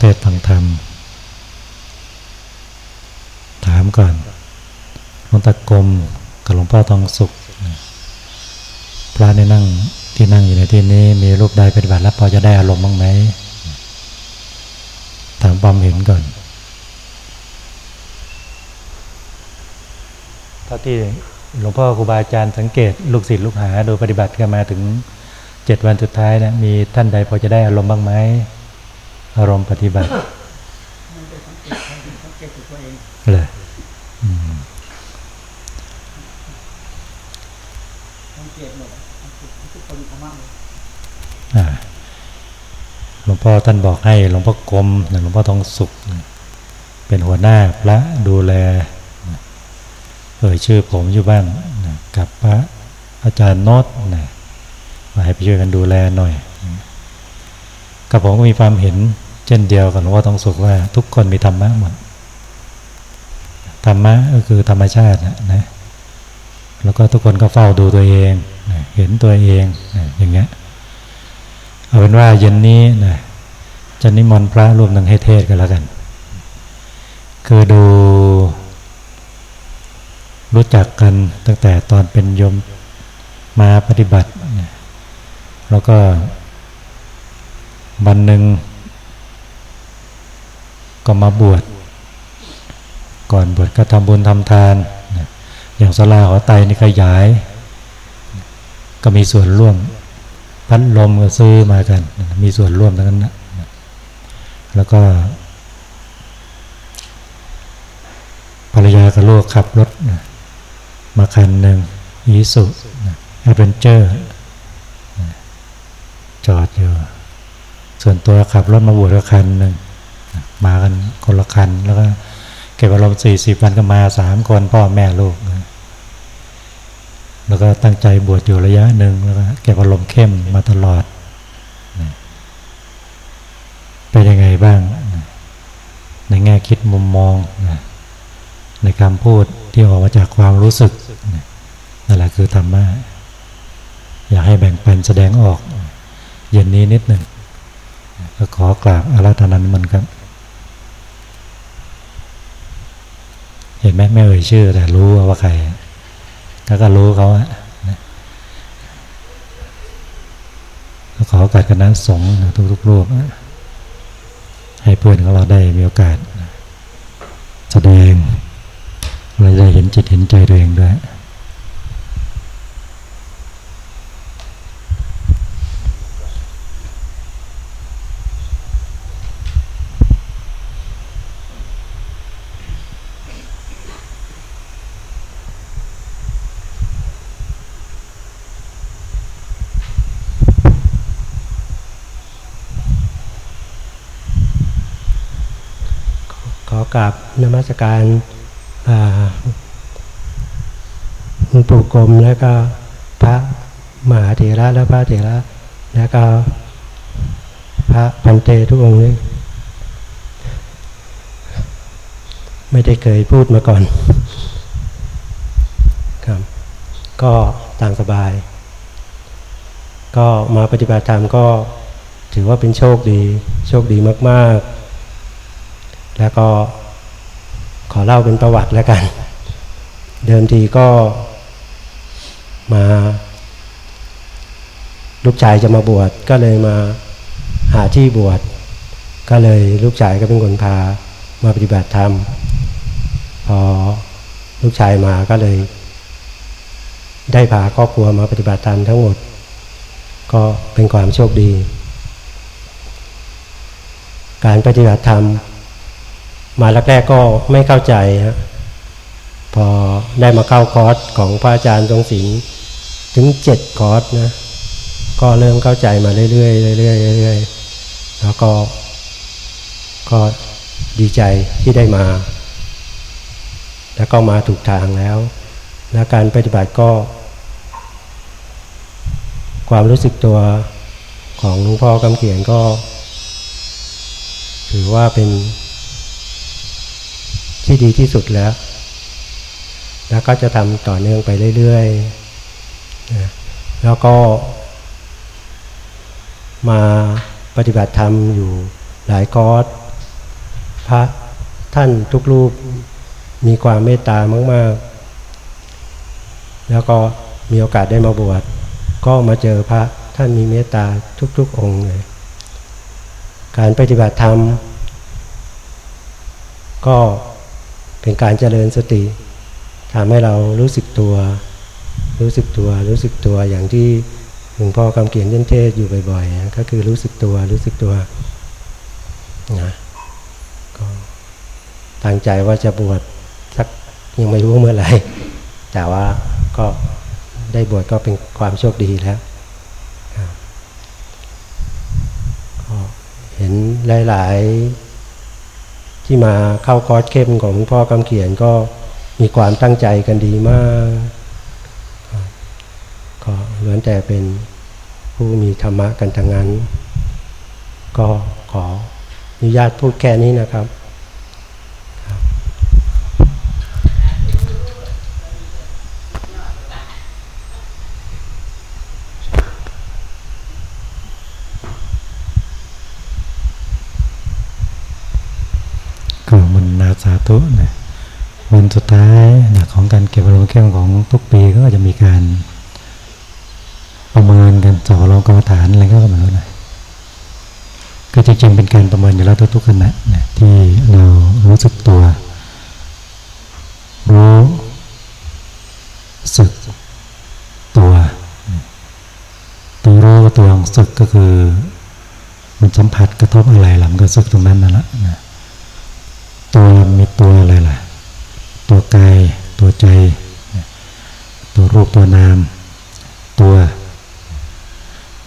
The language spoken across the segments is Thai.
เทศฟังธรรม ถามก่อนหลวงตากรมกับหลวงพ่อทองสุข พระในนั่งที่นั่งอยู่ในที่นี้ มีรูปใดปฏิบัติแล้วพอจะได้อารมณ์บ้างไหม ถามความเห็นก่อนเท่าที่หลวงพ่อครูบาอาจารย์สังเกตลูกศิษย์ลูกหา โดยปฏิบัติกันมาถึงเจ็ดวันสุดท้ายนะมีท่านใดพอจะได้อารมณ์บ้างไหม อารมณ์ปฏิบัติเลยหลวงพ่อท่านบอกให้หลวงพ่อกรมหลวงพ่อทองสุข เป็นหัวหน้าพระดูแล เอ่ยชื่อผมอยู่บ้างกับพระอาจารย์โนตนะมาให้ไปช่วยกันดูแลหน่อยกับผมก็มีความเห็น เช่นเดียวกับหลวงพ่อทองสุขว่า ทุกคนมีธรรมะหมดธรรมะก็คือธรรมชาตินะแล้วก็ทุกคนก็เฝ้าดูตัวเองเห็นตัวเองอย่างเงี้ยเอาเป็นว่าเย็นนี้นะจะนิมนต์พระรูปหนึ่งให้เทศกันแล้วกัน คือดูรู้จักกันตั้งแต่ตอนเป็นโยมมาปฏิบัติ แล้วก็วันหนึ่ง ก็มาบวช ก่อนบวชก็ทำบุญทำทาน อย่างสลาหอไตนี่ขยาย ก็มีส่วนร่วม พัดลมก็ซื้อมากัน มีส่วนร่วมทั้งนั้นนะแล้วก็ภรรยากับลูกขับรถมาคันหนึ่งอีสุแอดเวนเจอร์จอดอยู่ ส่วนตัวขับรถมาบวชกับคันหนึ่ง มากันคนละคัน แล้วก็เก็บอารมณ์สี่สิบวันก็มาสามคนพ่อแม่ลูก แล้วก็ตั้งใจบวชอยู่ระยะหนึ่งแล้วก็เก็บอารมณ์เข้มมาตลอดเป็นยังไงบ้าง ในแง่คิดมุมมองในคำพูดที่ออกมาจากความรู้สึกนั่นแหละคือธรรมะอยากให้แบ่งปันแสดงออก เย็นนี้นิดหนึ่งก็ขอกราบอาราธนามันกัน ห็นไหมไม่เอ่ยชื่อ แต่รู้ว่าใครแล้วก็รู้เขาอะขอโอกาสคณะสงฆ์ทุกๆรูปให้เพื่อนของเราได้มีโอกาสแสดงเราได้เห็นจิตเห็นใจตัวเองด้วย กราบนมัสการหลวงปู่กรมแล้วก็พระมหาเถระและพระเถระแล้วก็พระพันเตทุกองค์นี้ไม่ได้เคยพูดมาก่อนครับ ก็ต่ามสบาย ก็มาปฏิบัติธรรมก็ถือว่าเป็นโชคดี โชคดีมาก ๆ แล้วก็ อเล่าเป็นประวัติแล้วกัน เดิมทีก็มา ลูกชายจะมาบวชก็เลยมาหาที่บวชก็เลยลูกชายก็เป็นคนพามาปฏิบัติธรรม พอลูกชายมาก็เลย ได้พาครอบครัวมาปฏิบัติธรรมทั้งหมด ก็เป็นความโชคดี การปฏิบัติธรรม มาแรกๆก็ไม่เข้าใจฮะพอได้มาเข้าคอร์สของพระอาจารย์ทรงศิลป์ถึงเจ็ดคอร์สนะก็เริ่มเข้าใจมาเรื่อยๆเรื่อยๆเรื่อยๆแล้วก็ก็ดีใจที่ได้มา แล้วก็มาถูกทางแล้ว และการปฏิบัติก็ ความรู้สึกตัวของหลวงพ่อคำเขียนก็ ถือว่าเป็น ที่ดีที่สุดแล้ว แล้วก็จะทำต่อเนื่องไปเรื่อยๆแล้วก็ มาปฏิบัติธรรมอยู่หลายคอร์สพระท่านทุกรูปมีความเมตตามาก ๆ แล้วก็มีโอกาสได้มาบวชก็มาเจอพระท่านมีเมตตาทุก ๆ องค์เลยการปฏิบัติธรรมก็ เป็นการเจริญสติทำให้เรารู้สึกตัว รู้สึกตัว รู้สึกตัวอย่างที่หลวงพ่อกำเขียนเยนเทศอยู่บ่อยๆ ก็คือรู้สึกตัว รู้สึกตัวนะก็ตั้งใจว่าจะบวชสักยังไม่รู้เมื่อไหร่ แต่ว่าก็ได้บวชก็เป็นความโชคดีแล้วก็เห็นหลาย ๆ ที่มาเข้าคอร์สเข้มของพ่อกำเขียนก็มีความตั้งใจกันดีมากก็ล้วนแต่เป็นผู้มีธรรมะกันทั้งนั้น ก็ขออนุญาตพูดแค่นี้นะครับก็มันนา สาธุนะวันสุดท้ายนะของการเก็บอารมณ์เข้มของทุกปีก็จะมีการ ประเมินกันสอบรองกรรมฐานอะไรก็ไม่รู้นก็จริงๆเป็นการประเมินอยู่แล้วทุกๆขณะนะที่เรารู้สึกตัว รู้สึกตัวตัวรู้ตัวของสึกก็คือ มันสัมผัสกระทบอะไรหลังก็สึกตรงนั้นนั่นแหละนะ ตัวมีตัวอะไรล่ะ ตัวกาย ตัวใจ ตัวรูปตัวนาม ตัว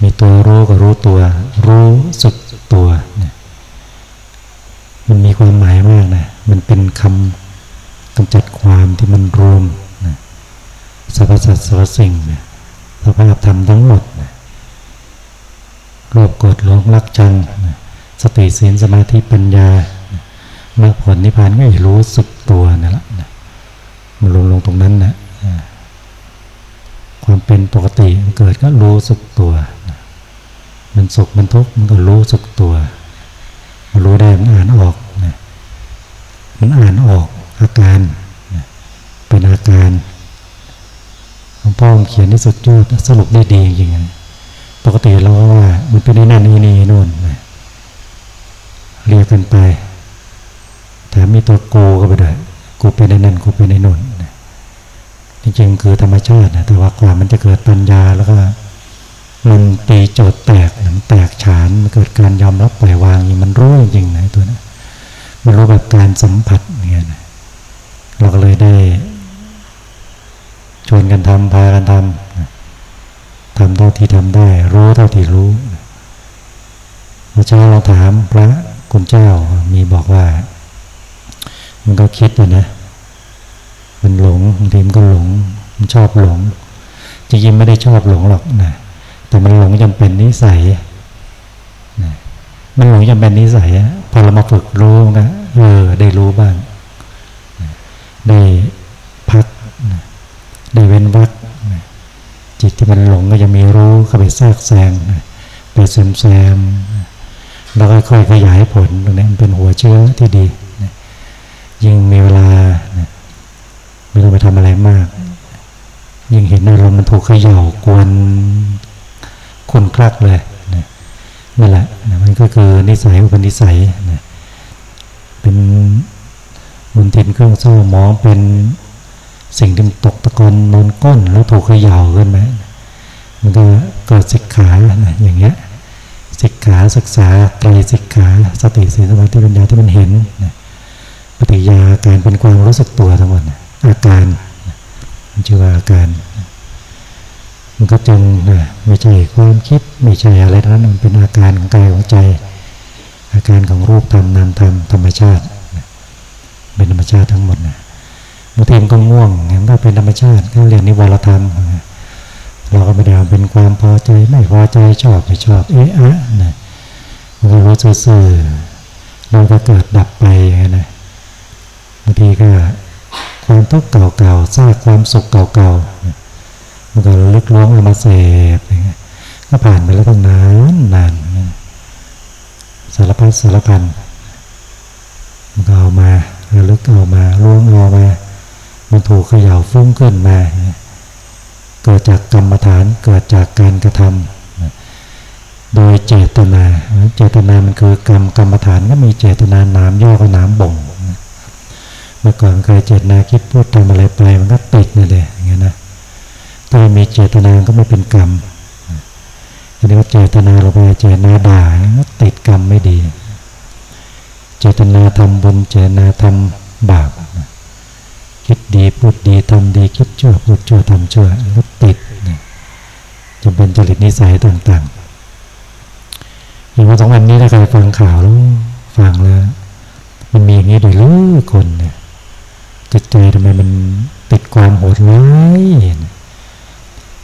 มีตัวรู้ก็รู้ตัว รู้สึกตัว มันมีความหมายมากนะ มันเป็นคำกำจัดความที่มันรวมนะสรรพสัตว์สรรพสิ่งนะสภาพธรรมทั้งหมดนะรวบกดหลงรักจังนะสติสีนสมาธิปัญญา มรรคผลนิพพานก็รู้สึกตัวนั่นแหละมันลงลงตรงนั้นนะความเป็นปกติมันเกิดก็รู้สึกตัว มันสุขมันทุกข์มันก็รู้สึกตัว มันรู้ได้มันอ่านออกนะมันอ่านออกอาการนะเป็นอาการหลวงพ่อเขียนที่สุดยอดสรุปได้ดีจริงๆปกติเราก็ว่า มันเป็นในนั่นนี่นี่นู่นนะเรียกกันไป แถมมีตัวกูก็ไปด้วยกูเป็นในนั่นกูเป็นในนู่นจริงๆคือธรรมชาตินะแต่ว่ากว่ามันจะเกิดปัญญาแล้วก็มันตีโจทย์แตกมันแตกฉานมันเกิดการยอมรับปล่อยวางมันรู้จริงๆนะตัวนั้นมันรู้แบบการสัมผัสเนี่ยนะเราก็เลยได้ชวนกันทำพากันทำทำเท่าที่ทำได้ รู้เท่าที่รู้เมื่อเช้าเราถามพระคุณเจ้ามีบอกว่า มันก็คิดนะนะ มันหลงบางทีมันก็หลง มันชอบหลง จริงๆไม่ได้ชอบหลงหรอกนะ แต่มันหลงจำเป็นนิสัยนะมันหลงจำเป็นนิสัยพอเรามาฝึกรู้นะเออได้รู้บ้าง ได้พัก ได้เว้นวักจิตที่มันหลงก็จะมีรู้เข้าไปแทรกแซงไปเซมแซมแล้วค่อยๆขยายผลตรงนี้มันเป็นหัวเชื้อที่ดี ยิ่งมีเวลาไม่ต้องไปทำอะไรมาก ยิ่งเห็นอารมณ์มันถูกขย่ากวนคนคลักเลยนั่นแหละมันก็คือนิสัยอุปนิสัยเป็นมุนทินเครื่องเศร้ามองเป็นสิ่งที่ตกตะกอนนอนก้นแล้วถูกขย่าขึ้นไหมมันก็เกิดสิกขาอย่างเงี้ยสิกขาศึกษาไตรสิกขาสติสีสมาธิปัญญาที่มันเห็นนะ ปฏิยาการเป็นความรู้สึกตัวทั้งหมดอาการมันชื่อว่าอาการ มันก็จึงไม่ใช่ความคิดไม่ใช่อะไรทั้งนั้นมันเป็นอาการของกายของใจ อาการของรูปธรรมนามธรรมธรรมชาติเป็นธรรมชาติทั้งหมดนะบางทีมันก็ง่วงงั้นก็เป็นธรรมชาติก็เรียนนิวรธรรมเราก็ไม่ได้เป็นความพอใจไม่พอใจชอบไม่ชอบเอ๊ะอะนะมันก็รู้ซื่อเราก็เกิดดับไปอย่างนี้นะ ทีก็ความทุกข์เก่าๆซากความสุขเก่าๆมันก็ลึกล้วงเอามาเสพก็ผ่านไปแล้วตั้งนานนานสารพัดสารพันมันก็เอามาระลึกเอามาล้วงเอามามันถูกเขย่าฟุ้งขึ้นมาเกิดจากกรรมฐานเกิดจากการกระทำโดยเจตนา เจตนามันคือกรรมกรรมฐานก็มีเจตนานามย่อก็นามบ่ง เมื่อก่อนเคยเจตนาคิดพูดทำอะไรไปมันก็ติดนี่เลยอย่างเงี้ยนะถ้ามีเจตนาก็ไม่เป็นกรรมอันนี้ว่าเจตนาเราไปเจตนาด่าก็ติดกรรมไม่ดี เจตนาทำบุญเจตนาทำบาปคิดดีพูดดีทำดีคิดชั่วพูดชั่วทำชั่วก็ติดจนเป็นจริตนิสัยต่างๆอย่างว่าสองวันนี้ถ้าใครฟังข่าวแล้วฟังแล้ว มันมีอย่างนี้ด้วยหรือคนเนี่ย จิตใจทำไมมันติดความโหดร้าย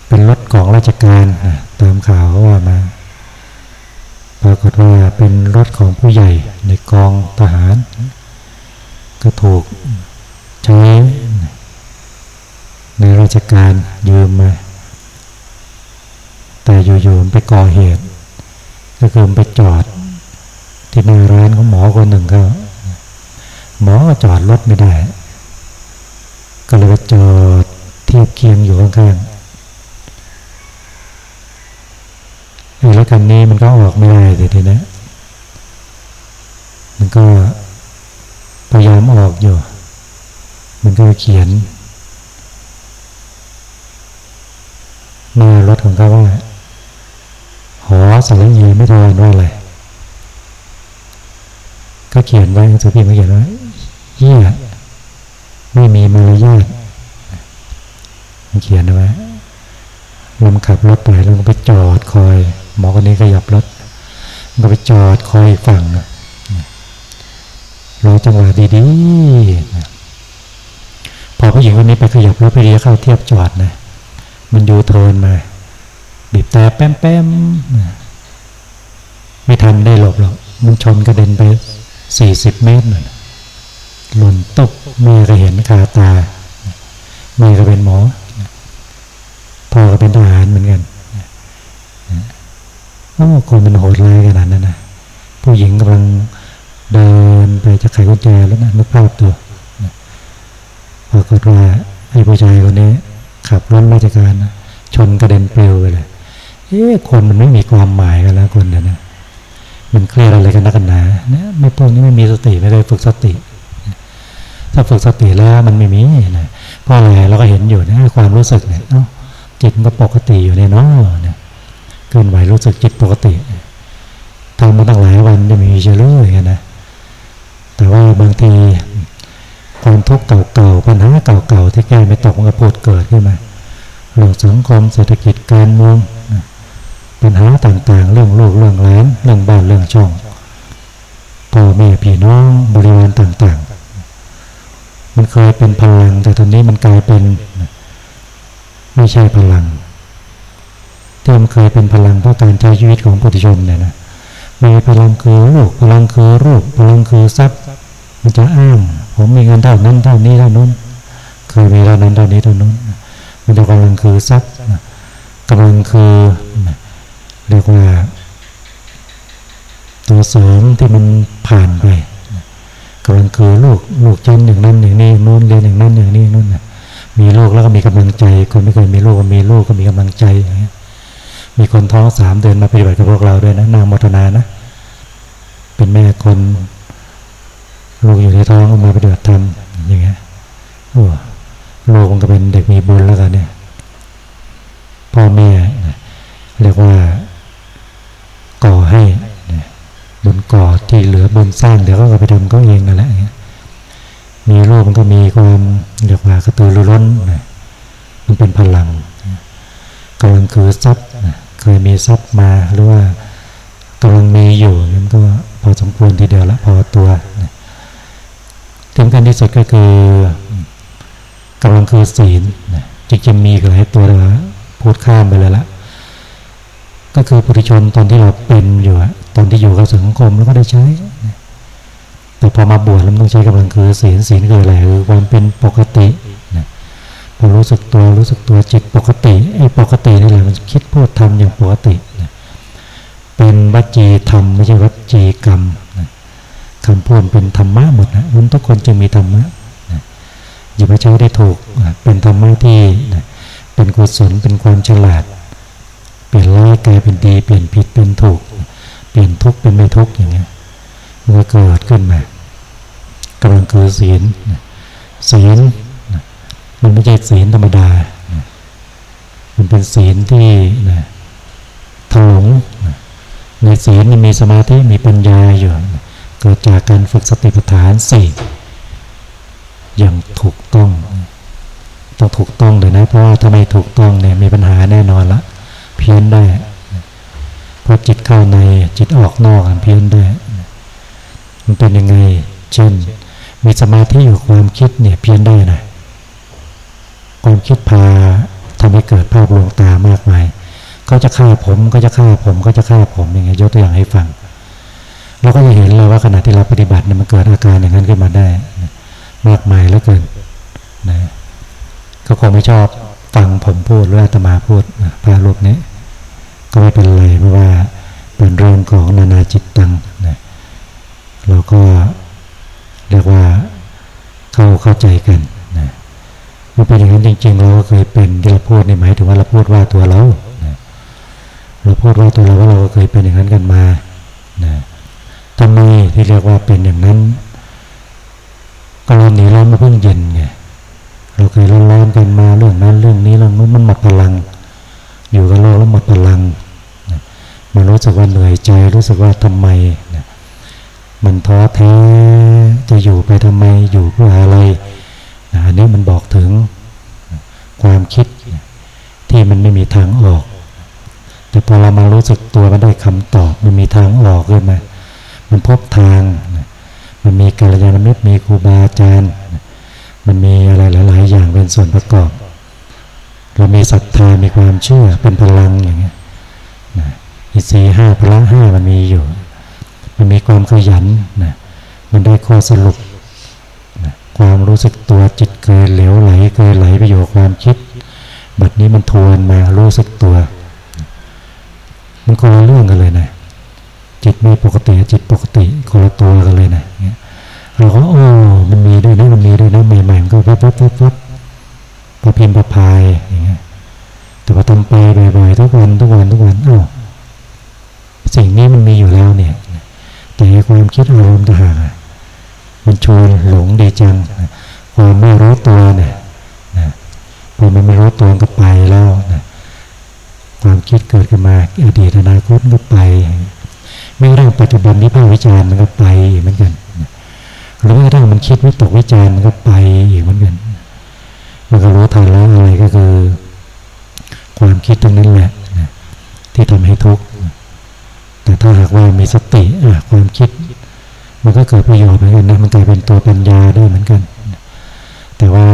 เป็นรถของราชการตามข่าวว่ามา ปรากฏว่าเป็นรถของผู้ใหญ่ในกองทหาร ก็ถูกใช้ในราชการยืมมาแต่อยู่ๆไปก่อเหตุ ก็คือไปจอด ที่หน้าร้านของหมอคนหนึ่งก็หมอก็จอดรถไม่ได้ ก็เลยจอดเทียบเคียงอยู่ข้างๆไอ้รถคันนี้มันก็ออกไม่ได้ทีนี้มันก็พยายามออกอยู่ มันก็เขียนหน้ารถของเขาว่าหอสารเยไม่ทอนว่าอะไรก็เขียนไว้สุพีมาเขียนว่าเยี่ย ไม่มีมารยาทเขียนเอาไว้ลมขับรถไปล้วก็ไปจอดคอย หมอคนนี้ขยับรถก็ไปจอดคอยฝั่งรอจังหวะดีๆพอผู้หญิงคนนี้ไปขยับรถไปเรียเข้าเทียบจอดนะมันยูโทนมาบีบแต่แป้มแป้มไม่ทันได้หลบหรอกมันชนกระเด็นไปสี่สิบเมตรหน่อย หล่นตกแม่ก็เห็นคาตาแม่ก็เป็นหมอพ่อก็เป็นทหารเหมือนกันโอ้คนมันโหดร้ายขนาดนั้นนะผู้หญิงกำลังเดินไปจะไขกุญแจแล้วนะนึกภาพตัวปรากฏว่าไอ้ผู้ชายคนนี้ ขับรถราชการนะชนกระเด็นเปลวไปเลยเอ๊ะคนมันไม่มีความหมายกันแล้วคนเดียวนะมันเครียดอะไรกันนักกันหนาเนี่ยไม่พวกนี้ไม่มีสติไม่ได้ฝึกสติ ถ้าฝึกสติแล้วมันไม่มีนะเพราะอะไรเราก็เห็นอยู่นะความรู้สึกเนี่ยจิตก็ปกติอยู่ในน้อเนี่ยเคลื่อนไหวรู้สึกจิตปกติทำมาตั้งหลายวันจะมีเชื้อโรคอย่างนะแต่ว่าบางทีความทุกข์เก่าๆปัญหาเก่าๆที่แก้ไม่ตกมันก็พูดเกิดขึ้นมาเรื่องสังคมเศรษฐกิจการเมืองปัญหาต่างๆ เรื่องลูกเรื่องหลานเรื่องบ้านเรื่องช่องพ่อแม่พี่น้องบริวารต่างๆ มันเคยเป็นพลัง แต่ตอนนี้มันกลายเป็นไม่ใช่พลังที่มันเคยเป็นพลังเพราะการใช้ชีวิตของปุถุชนเนี่ยนะมีพลังคือลูกพลังคือรูปพลังคือทรัพย์ มันจะอ้างผมมีเงินเท่านั้นเท่านี้เท่านั้นเคยมีเท่านั้นเท่านี้เท่านั้น มันจะกำลังคือทรัพย์กำลังคือเรียกว่าตัวสองที่มันผ่านไป กำลังคือลูกลูกเช่นอย่างนั้นอย่างนี้นู้นเรียนอย่างนั้นอย่างนี้นู้นมีลูกแล้วก็มีกำลังใจ คนไม่เคยมีลูกก็มีลูกก็มีกำลังใจอย่างเงี้ยมีคนท้องสามเดือนมาปฏิบัติกับพวกเราด้วยนะนางมัทนานะ เป็นแม่คนลูกอยู่ในท้องมาปฏิบัติธรรมอย่างเงี้ยโอ้ลูกมันก็เป็นเด็กมีบุญแล้วกันเนี่ยพ่อแม่เรียกว่าก่อให้ บุญก่อที่เหลือบุญสร้างเดี๋ยวก็ไปทำก็เองนั่นแหละมีลูกมันก็มีความเรียกว่ากระตือรือร้นมันเป็นพลังกำลังคือทรัพย์เคยมีทรัพย์มาหรือว่ากำลังมีอยู่มันก็พอสมควรทีเดียวละพอตัวที่สำคัญที่สุดก็คือกำลังคือศีลจริงๆมีหลายตัวเลยพูดข้ามไปเลยละ ก็คือปุถุชนตอนที่เราเป็นอยู่ตอนที่อยู่กับสังคมแล้วก็ได้ใช้ แต่พอมาบวชแล้วต้องใช้กำลังคือศีลศีลคืออะไรคือความเป็นปกตินะพอรู้สึกตัวรู้สึกตัวจิตปกติไอ้ปกตินี่แหละมันคิดพูดทำอย่างปกตินะเป็นวัจีธรรมไม่ใช่วัจีกรรมนะคำพูดเป็นธรรมะหมดนะมันทุกคนจึงมีธรรมะนะหยิบมาใช้ได้ถูกเป็นธรรมะที่นะเป็นกุศลเป็นความฉลาด ปลี่ยนร้ายกลายเป็นดี เปลี่ยนผิดเป็นถูก เปลี่ยนทุกข์เป็นไม่ทุกข์อย่างเงี้ยมันก็เกิดขึ้นมากำลังคือศีลศีลมันไม่ใช่ศีลธรรมดา มันเป็นศีลที่นะถลงในศีลมีสมาธิมีปัญญาอยู่เกิดจากการฝึกสติปัฏฐานสี่อย่างถูกต้องต้องถูกต้องเลยนะ เพราะว่าถ้าไม่ถูกต้องเนี่ยมีปัญหาแน่นอนละ เพี้ยนได้เพราะจิตเข้าในจิตออกนอกเพี้ยนได้ มันเป็นยังไง เช่น มีสมาธิอยู่ความคิดเนี่ยเพี้ยนได้นะความคิดพาทำให้เกิดภาพลวงตามากมายเขาจะฆ่าผมก็จะฆ่าผมก็จะฆ่าผมอย่างเงี้ยยกตัวอย่างให้ฟังเราก็จะเห็นเลยว่าขณะที่เราปฏิบัติเนี่ยมันเกิดอาการอย่างนั้นขึ้นมาได้ มากมายเหลือเกินนะก็คงไม่ชอบ ฟังผมพูดหรืออาตมาพูดพระรูปนี้ก็ไม่เป็นไรเพราะว่าเป็นเรื่องของนานาจิตตังนะเราก็เรียกว่าเข้าเข้าใจกันนะมันเป็นอย่างนั้นจริงๆเราก็เคยเป็นที่เราพูดในหมายถึงว่าเราพูดว่าตัวเราเราพูดว่าตัวเราว่าเราก็เคยเป็นอย่างนั้นกันมานะทำไมที่เรียกว่าเป็นอย่างนั้น ก็เราหนีร้อนมาเพิ่งเย็นไง เราเคยร้อนๆกันมาเรื่องนั้นเรื่องนี้เรื่องนู้นมันหมดพลัง อยู่กับโลกแล้วหมดพลังมันรู้สึกว่าเหนื่อยใจรู้สึกว่าทำไมมันท้อแท้จะอยู่ไปทำไมอยู่เพื่ออะไรอันนี้มันบอกถึงความคิดที่มันไม่มีทางออก แต่พอเรามารู้สึกตัวมันได้คำตอบมันมีทางออกขึ้นมามันพบทาง มันมีกัลยาณมิตรมีครูบาอาจารย์ มันมีอะไรหลาย ๆ อย่างเป็นส่วนประกอบ เรามีศรัทธามีความเชื่อเป็นพลังอย่างเงี้ยอิสีห้าพละห้ามันมีอยู่ มันมีความขยันนะมันได้ข้อสรุปนะความรู้สึกตัวจิตเกินเหลวไหลเกินไหลไปอยู่ความคิด บัดนี้มันทวนมารู้สึกตัว มันคนละเรื่องกันเลยนะจิตไม่ปกติจิตปกติคนละตัวกันเลยนะเนี่ย เราก็โอ้มันมีด้วยนะมันมีด้วยนะใหม่ๆมันก็ปั๊บปั๊บปั๊บปั๊บพอพิมพ์ประพายอย่างเงี้ยแต่พอทำไปบ่อยๆทุกวันทุกวันทุกวันอ้าวสิ่งนี้มันมีอยู่แล้วเนี่ย แต่ความคิดอารมณ์ต่างหากมันชวนหลงดีจังความไม่รู้ตัวเนี่ยพอมันไม่รู้ตัวก็ไปแล้วนะความคิดเกิดขึ้นมาอดีตอนาคตก็ไป ไม่ร่างปัจจุบันนี้ภาควิจารณ์มันก็ไปเหมือนกัน หรือแม้กระทั่งมันคิดวิตกวิจารมันก็ไปอีกเหมือนกันมันก็รู้ทันแล้วอะไรก็คือ ความคิดตรงนั้นแหละที่ทำให้ทุกข์แต่ถ้าหากว่ามีสติความคิด มันก็เกิดประโยชน์เหมือนกันนะมันกลายเป็นตัวปัญญาได้เหมือนกัน แต่ว่า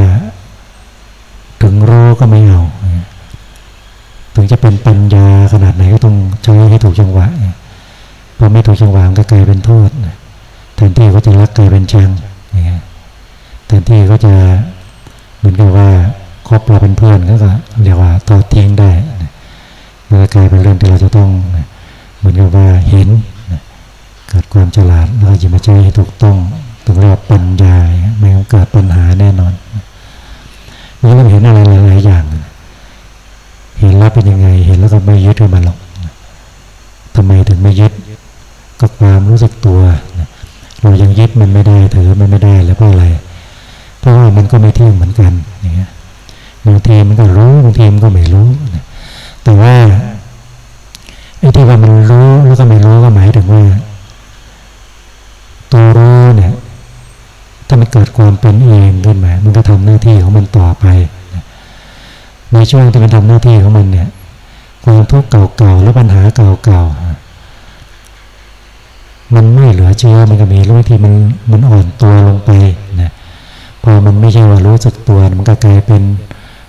ถึงรู้ก็ไม่เอาถึงจะเป็นปัญญาขนาดไหนก็ต้องใช้ให้ถูกจังหวะพอไม่ถูกจังหวะก็กลายเป็นโทษ แทนที่เขาจะรักกลายเป็นชังแทนที่เขาจะเหมือนกับว่าครอบเราเป็นเพื่อนก็เรียกว่าทอทิ้งได้มันก็กลายเป็นเรื่องที่เราจะต้องเหมือนกับว่าเห็นเกิดความฉลาดแล้วจะมาใช้ให้ถูกต้องถึงเรียกว่าปัญญาไม่งั้นเกิดปัญหาแน่นอนมันก็เห็นอะไรหลายๆอย่าง เห็นแล้วเป็นยังไง เห็นแล้วก็ไม่ยึดกับมันหรอกทำไมถึงไม่ยึดก็ความรู้สึกตัว เรายังยึดมันไม่ได้ถือมันไม่ได้แล้วเพราะอะไร เพราะว่ามันก็ไม่เที่ยงเหมือนกันอย่างเงี้ยบางทีมันก็รู้บางทีมันก็ไม่รู้แต่ว่าไอ้ที่ว่ามันรู้แล้วก็ไม่รู้ก็หมายถึงว่าตัวรู้เนี่ยถ้ามันเกิดความเป็นเองขึ้นมา มันก็ทำหน้าที่ของมันต่อไป ในช่วงที่มันทำหน้าที่ของมันเนี่ย ความทุกข์เก่าๆและปัญหาเก่าๆ มันไม่เหลือเชื่อมันก็มีรู้ที่มันมันอ่อนตัวลงไปนะพอมันไม่ใช่ว่ารู้สึกตัวมันก็กลายเป็น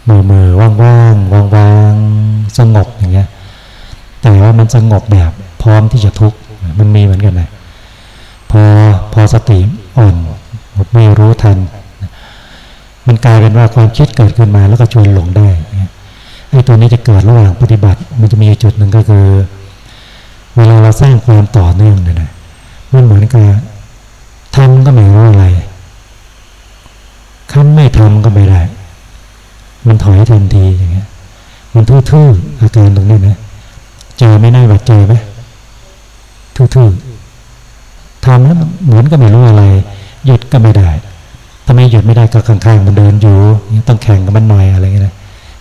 เมื่อมื่อว่างว่างๆสงบอย่างเงี้ยแต่ว่ามันสงบแบบพร้อมที่จะทุกข์มันมีเหมือนกันนะพอพอสติอ่อนไม่รู้ทัน มันกลายเป็นว่าความคิดเกิดขึ้นมาแล้วก็ชวนหลงได้ไอ้ตัวนี้จะเกิดระหว่างปฏิบัติ มันจะมีจุดหนึ่งก็คือ เวลาเราสร้างความต่อเนื่องเนี่ยนะ มันเหมือนกับทำก็ไม่รู้อะไรขั้นไม่ทำก็ไม่ได้ มันถอยทันทีอย่างเงี้ย มันทื่อๆอาการตรงนี้นะ เจอไม่น่าวัดเจอไหมทื่อๆทำแล้วเหมือนก็ไม่รู้อะไร หยุดก็ไม่ได้ทำไมหยุดไม่ได้ก็ข้างๆมันเดินอยู่ ต้องแข่งกับมันหน่อยอะไรเงี้ยนะ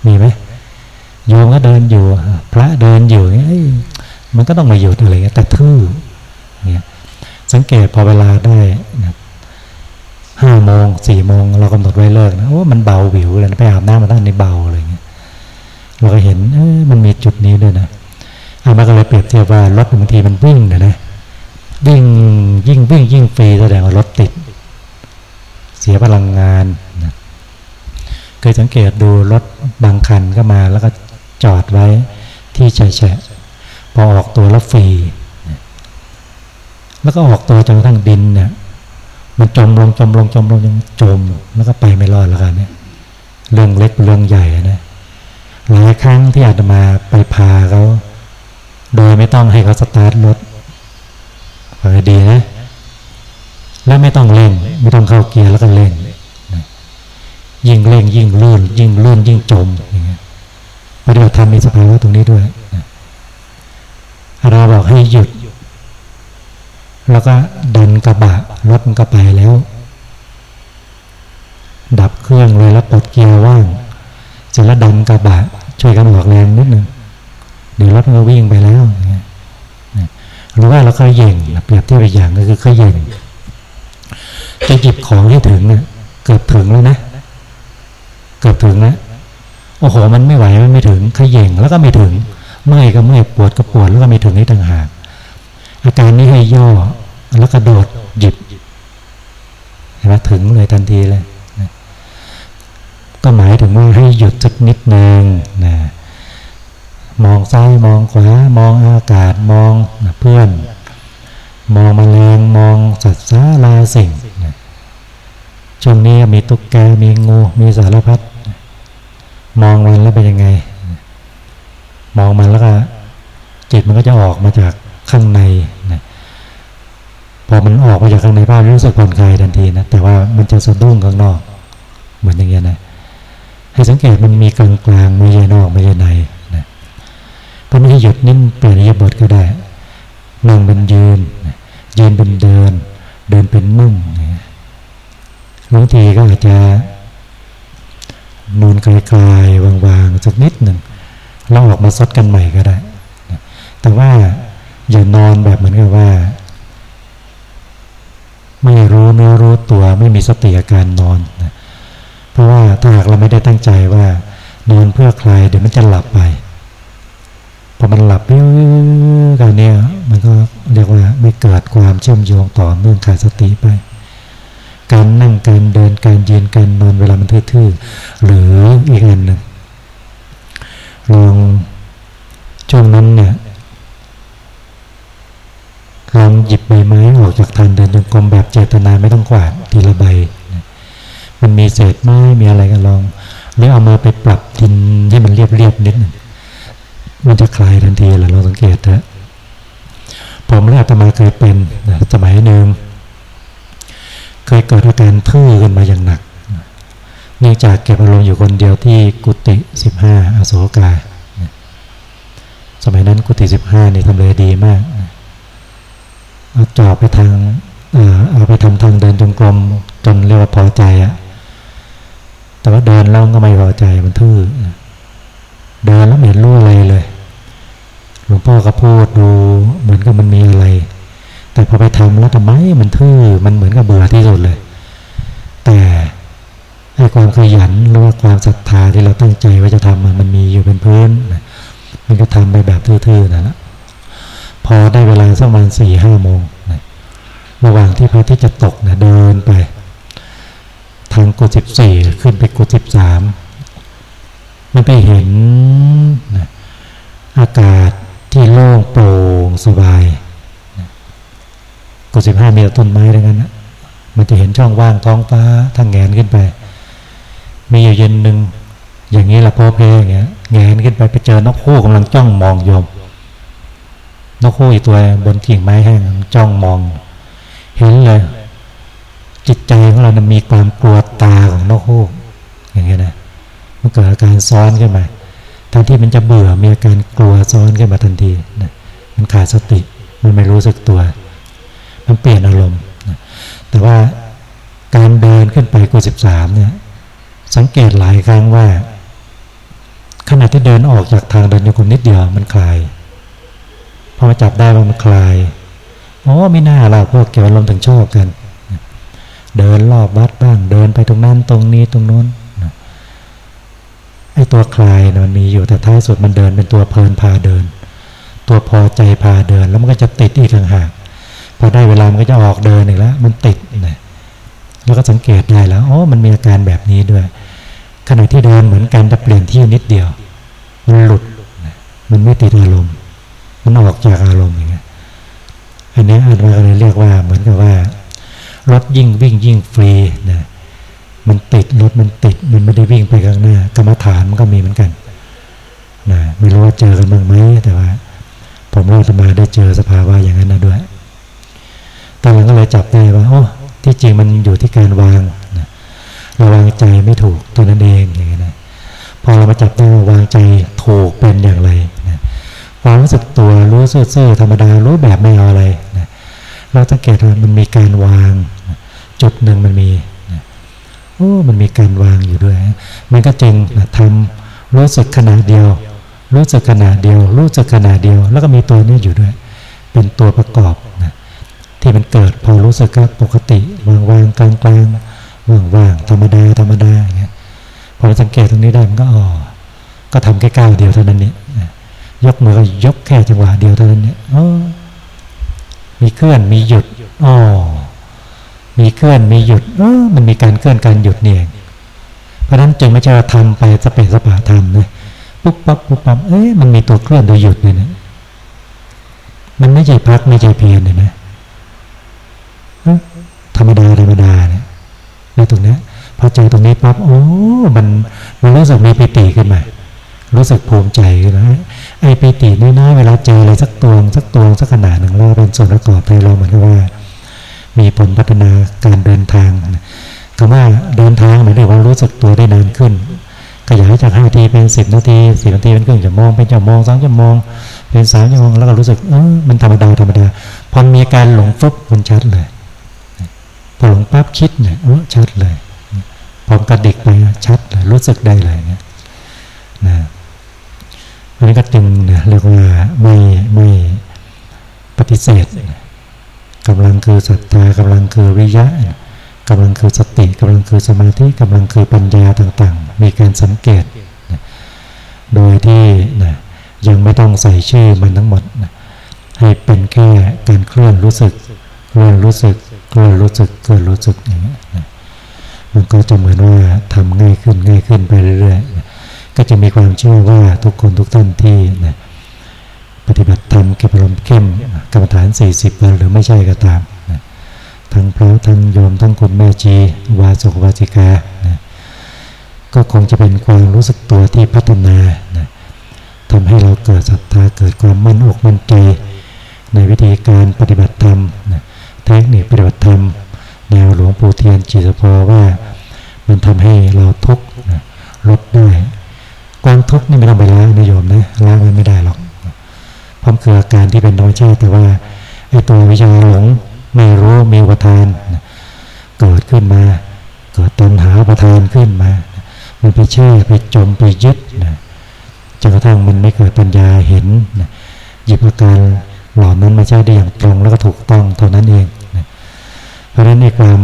มีไหมโยมก็เดินอยู่ พระเดินอยู่เงี้ยมันก็ต้องมาหยุดอะไรเงี้ยแต่ทื่อเงี้ย สังเกตพอเวลาได้นะห้าโมงสี่โมงเรากำหนดไว้เลิกนะโอ้มันเบาวิวเลยนะไปอาบน้ำมาตั้งในเบาอะไรเงี้ยเราก็เห็นเออมันมีจุดนี้ด้วยนะอามาก็เลยเปรียบเทียบว่ารถบางทีมันวิ่งนะนะวิ่งยิ่งวิ่งยิ่งฟรีแสดงว่ารถติด เสียพลังงานนะเคยสังเกตดูรถบางคันก็มาแล้วก็จอดไว้ที่แฉะพอออกตัวแล้วฟรี แล้วก็ออกตัวจนกระทั่งดินเนี่ย มันจมลงจมลงจมลงยังจม แล้วก็ไปไม่รอดแล้วกันเนี่ยเรื่องเล็กเรื่องใหญ่นะหลายครั้งที่อาตมาไปพาเขาโดยไม่ต้องให้เขาสตาร์ทรถฟังดีนะ แล้วไม่ต้องเร่ง ไม่ต้องเข้าเกียร์แล้วก็เร่งยิ่งเร่งยิ่งลื่น ยิ่งลื่นยิ่งจมอย่างเงี้ยปฏิบัติธรรมมีสภาวะตรงนี้ด้วยอาราบอกให้หยุด แล้วก็ดันกระบะรถมันก็ไปแล้ว ดับเครื่องเลยแล้วปลดเกียร์ว่างเสร็จแล้วดันกระบะ ช่วยกันออกแรงนิดนึงเดี๋ยวรถมันก็วิ่งไปแล้วหรือว่าเราเคยเย่งเปรียบเทียบอีกอย่างก็คือเคยเย่งจะหยิบของให้ถึงเนี่ยเกือบถึงแล้วนะเกือบถึงแล้วโอ้โห มันไม่ไหวมันไม่ถึงขย่งแล้วก็ไม่ถึง เมื่อยก็เมื่อยปวดก็ปวดแล้วก็ไม่ถึงนี่ต่างหากอาการนี้ให้ย่อ แล้วก็โดดหยิบเห็นไหมถึงเลยทันทีเลยก็หมายถึงว่าให้หยุดสักนิดนึงนะมองซ้ายมองขวามองอากาศมองนะเพื่อน มองมแมลงมองสัตว์สาราสิ่งนะช่วงนี้มีตุ๊กแกมีงูมีสารพัดมองมันแล้วเป็นยังไง มองมันแล้วก็จิตมันก็จะออกมาจากข้างใน พอมันออกมาจากข้างในภาพรู้สึกผ่อนคลายทันทีนะแต่ว่ามันจะสะดุ้งข้างนอก เหมือนอย่างเงี้ยนะให้สังเกตมันมีกลางกลางไม่ใช่นอกไม่ใช่ในนะพอไม่ใช่หยุดนิ่งเปลี่ยนอิยบทก็ได้นั่งเป็นยืนยืนเป็นเดิน เดินเป็นนุ่งบางทีก็อาจจะนอนไกลๆวางๆสักนิดหนึ่งแล้วออกมาซดกันใหม่ก็ได้แต่ว่าอย่านอนแบบเหมือนกับว่า ไม่รู้เนื้อรู้ตัวไม่มีสติอาการนอนนะเพราะว่าถ้าหากเราไม่ได้ตั้งใจว่านอนเพื่อใครเดี๋ยวมันจะหลับไปพอมันหลับเรื่อยๆกันเนี่ยมันก็เรียกว่าไม่เกิดความเชื่อมโยงต่อเนื่องขาดสติไป การนั่งการเดินการยืนการนอนเวลามันทื่อๆหรืออีกอันหนึ่งลองช่วงนั้นเนี่ย ลองหยิบใบไม้ออกจากทานเดินจงกรมแบบเจตนาไม่ต้องกวาดทีละใบ มันมีเศษไม้มีอะไรก็ลอง หรือเอามาไปปรับดินให้มันเรียบเรียบนิดหนึ่งมันจะคลายทันทีแหละเราสังเกตเถอะผมและอาตมาเคยเป็นสมัยหนึ่งเคยเกิดอาการทื่อกันมาอย่างหนัก เนื่องจากเก็บอารมณ์อยู่คนเดียวที่กุฏิสิบห้าอโศกา สมัยนั้นกุฏิสิบห้านี่ทำเลดีมาก จอบไปทางเอาไปทำทางเดินจงกรมจนเรียกว่าพอใจอะแต่ว่าเดินแล้วก็ไม่พอใจมันทื่อเดินแล้วไม่เห็นรู้อะไรเลยหลวงพ่อก็พูดดูเหมือนกับมันมีอะไร แต่พอไปทำแล้วทำไมมันทื่อมันเหมือนกับเบื่อที่สุดเลย แต่ไอ้ความขยันหรือว่าความศรัทธาที่เราตั้งใจว่าจะทำมันมีอยู่เป็นพื้นมันก็ทำไปแบบทื่อๆนั่นแหละ อได้เวลาสักประมาณสี่ห้าโมงระหว่างที่พระที่จะตกนะเดินไป ทางกุศิบสี่ขึ้นไปกุศิบสามมันไปเห็นนะอากาศที่โล่งโปร่งสบายกุสิบห้ามีต้นไม้ดังนั้นนะมันจะเห็นช่องว่างท้องฟ้าทั้งแงนขึ้นไป มีอยู่เย็นหนึ่งอย่างนี้ละพอเพอย่างเงี้ยแงนขึ้นไปไปเจอนกคู่กำลังจ้องมองโยม นกคู่อีกตัวบนกิ่งไม้แห้งจ้องมอง เห็นเลย จิตใจของเรานะมีความกลัวตาของนกคู่อย่างเงี้ยนะมันเกิดอาการซ้อนขึ้นมาทันที่มันจะเบื่อมีอาการกลัวซ้อนขึ้นมาทันทีนะมันขาดสติ มันไม่รู้สึกตัว มันเปลี่ยนอารมณ์นะแต่ว่าการเดินขึ้นไปกูสิบสามเนี่ย สังเกตหลายครั้งว่าขณะที่เดินออกจากทางเดินโยกมนิดเดียวมันคลาย พอมาจับได้ว่ามันคลายอ๋อไม่น่าเราพวกเกี่ยวอารมณ์ถึงชอบกัน เดินรอบวัดบ้าง เดินไปตรงนั้นตรงนี้ตรงนู้นไอ้ตัวคลายนะมันมีอยู่แต่ท้ายสุดมันเดินเป็นตัวเพลินพาเดิน ตัวพอใจพาเดิน แล้วมันก็จะติดอีกต่างหากพอได้เวลามันก็จะออกเดินอีกแล้วมันติดนะแล้วก็สังเกตได้แล้วอ๋อมันมีอาการแบบนี้ด้วย ขณะที่เดินเหมือนกันแต่เปลี่ยนที่นิดเดียว มันหลุดมันไม่ติดอารมณ์ มันออกจากอารมณ์อย่างเงี้ยอันนี้อันว่าเลยเรียกว่าเหมือนกับว่ารถยิ่งวิ่งยิ่งฟรีนะมันติดรถมันติดมันไม่ได้วิ่งไปข้างหน้ากรรมฐานมันก็มีเหมือนกันนะไม่รู้ว่าเจอกันบ้างไหมแต่ว่า ผมว่าจะมาได้เจอสภาวะอย่างนั้นนะด้วยตอนหลังก็เลยจับได้ว่าโอ้ที่จริงมันอยู่ที่การวางนะเราวางใจไม่ถูกตัวนั้นเองอย่างนี้ยนะพอเรามาจับได้ว่าวางใจถูกเป็นอย่างไร ความรู้สึกตัวรู้ซื่อๆธรรมดารู้แบบไม่เอาอะไรนะเราสังเกตว่ามันมีการวาง จุดหนึ่งมันมีโอ้มันมีการวางอยู่ด้วย มันก็จึงนะทำรู้สึกขณะเดียว รู้สึกขณะเดียว รู้สึกขณะเดียว แล้วก็มีตัวนี้อยู่ด้วย เป็นตัวประกอบนะที่มันเกิดพอรู้สึกก็ปกติวางวางกลางกลางว่างว่างธรรมดาธรรมดาอย่างเงี้ยพอสังเกตตรงนี้ได้มันก็อ๋อก็ทำแค่ก้าวเดียวเท่านั้นเนี่ ยกมือก็ยกแค่จังหวะเดียวเท่านั้นเนี่ยอ๋อมีเคลื่อนมีหยุดอ๋อมีเคลื่อนมีหยุดเออมันมีการเคลื่อนการหยุดเนี่ยเพราะนั้นจึงไม่ใช่ว่าทำไปสเปสปะทำนะปุ๊บปั๊บปุ๊บปั๊บเอ้ยมันมีตัวเคลื่อนโดยหยุดเลยนะมันไม่ใช่พักไม่ใช่เพียรเลยนะธรรมดาธรรมดาเนี่ยในตรงนี้พอเจอตรงนี้ปั๊บโอ้มันมันรู้สึกมีปิติขึ้นมารู้สึกภูมิใจขึ้นมา ไอ้ปิติน้อยๆเวลาเจออะไรสักตัวสักตัวสักขนาดหนึ่งเราเป็นส่วนประกอบในเราเหมือนกับว่า มีผลพัฒนาการเดินทางคำว่าเดินทางหมายถึงว่ารู้สึกตัวได้นานขึ้นขยายจากห้านาทีเป็นสิบนาทีสิบนาทีเป็นครึ่งชั่วโมงเป็นชั่วโมงสองชั่วโมงเป็นสามชั่วโมงแล้วก็รู้สึกเออมันธรรมดาธรรมดาพอมีการหลงฟุบมันชัดเลยพอหลงปั๊บคิดเนี่ยโอ้ชัดเลยพอกระดิกไปชัดเลยรู้สึกได้เลยเนี่ยนะ อันนี้ก็จึงเนี่ยเรียกว่าไม่ไม่ปฏิเสธกำลังคือศรัทธากำลังคือวิยะกำลังคือสติกำลังคือสมาธิกำลังคือปัญญาต่างๆ มีการสังเกต โดยที่นะยังไม่ต้องใส่ชื่อมันทั้งหมดนะให้เป็นแค่การเคลื่อนรู้สึกเคลื่อนรู้สึกก็รู้สึกก็รู้สึกอย่างนี้มันก็จะเหมือนว่าทำง่ายขึ้นง่ายขึ้นไปเรื่อยๆ ก็จะมีความเชื่อว่าทุกคนทุกท่านที่นะปฏิบัติธรรมเก็บรมเข้มกรรมฐาน 40วันหรือไม่ใช่ก็ตามนะทั้งพระทั้งโยมทั้งคุณแม่จีวาสุกวาจิกานะก็คงจะเป็นความรู้สึกตัวที่พัฒนานะทำให้เราเกิดศรัทธาเกิดความมั่นอกมั่นใจในวิธีการปฏิบัติธรรมนะเทคนิคปฏิบัติธรรมแนวหลวงปู่เทียนจิตพอว่ามันทำให้เราทุกข์ลดได้ ความทุกข์นี่ไม่ต้องไปล้างนิยมนะล้างมันไม่ได้หรอกพร้อมคืออาการที่เป็นธรรมชาติแต่ว่าไอ้ตัววิชาหลงไม่รู้มีอุปทานเกิดขึ้นมา เกิดตัณหาอุปทานขึ้นมา มันไปแช่ไปจมไปยึดนะจนกระทั่งมันไม่เกิดปัญญาเห็นหยิบอาการหล่านั้นมาใช้ได้อย่างตรงแล้วก็ถูกต้องเท่านั้นเองนะเพราะฉะนั้นในความ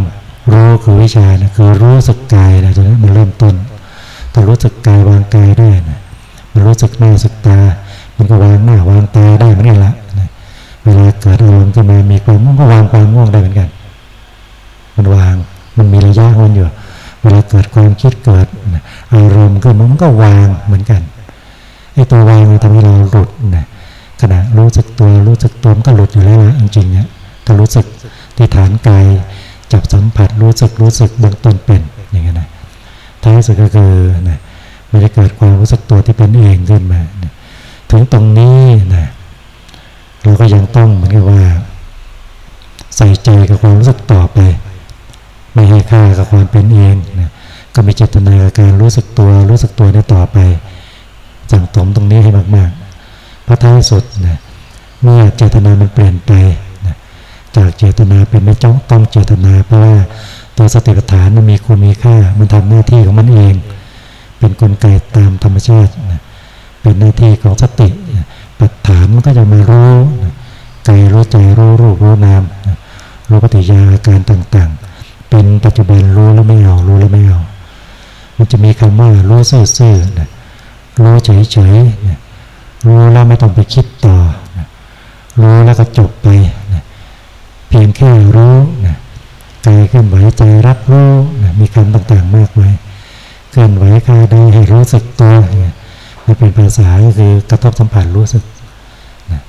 รู้คือวิชานะคือรู้สึกกายนะตรงนี้มันเริ่มต้น ถ้ารู้สึกกายวางกายได้นะมันรู้สึกหน้าสึกตา มันก็วางหน้าวางตาได้เหมือนกันละนะเวลาเกิดอารมณ์ขึ้นมามีความมันก็วางความง่วงได้เหมือนกัน มันวางมันมีระยะมันอยู่ เวลาเกิดความคิดเกิดอารมณ์ขึ้นมันก็วางเหมือนกันไอ้ตัววางมันทำให้เราหลุดนะขณะรู้สึกตัวรู้สึกตัวมันก็หลุดอยู่แล้วจริงๆเนี่ยก็รู้สึกที่ฐานกายจับสัมผัสรู้สึกรู้สึกเบื้องต้นเป็นอย่างเงี้ยนะ ท้ายสุดก็คือนะมันจะเกิดความรู้สึกตัวที่เป็นเองขึ้นมานะถึงตรงนี้นะเราก็ยังต้องเหมือนกับว่า ใส่ใจกับความรู้สึกต่อไป ไม่ให้ค่ากับความเป็นเองนะกำมีเจตนาการรู้สึกตัวรู้สึกตัวได้ต่อไปสั่งสมตรงนี้ให้มากๆพระท้ายสุดนะเมื่อเจตนามันเปลี่ยนไปนะจากเจตนาเป็นไม่จ้องต้องเจตนาเพราะว่า ตัวสติปัฏฐานมันมีคุณมีค่า มันทำหน้าที่ของมันเอง เป็นนกลไกตามธรรมชาตินะเป็นหน้าที่ของสติปัฏฐานมันก็จะมารู้นะกายรู้ใจรู้รูปรู้นามนะรู้ปฏิยาอาการต่างๆ เป็นปัจจุบันรู้แล้วไม่เอารู้แล้วไม่เอามันจะมีคำว่ารู้ซื่อๆนะรู้เฉยๆนะรู้แล้วไม่ต้องไปคิดต่อนะรู้แล้วก็จบไปนะเพียงแค่รู้นะ กายเคลื่อนไหวใจรับรู้นะมีคำต่างๆมากมายเคลื่อนไหวกายได้ให้รู้สึกตัวนะมันเป็นภาษาก็คือกระทบสัมผัสรู้สึกนะ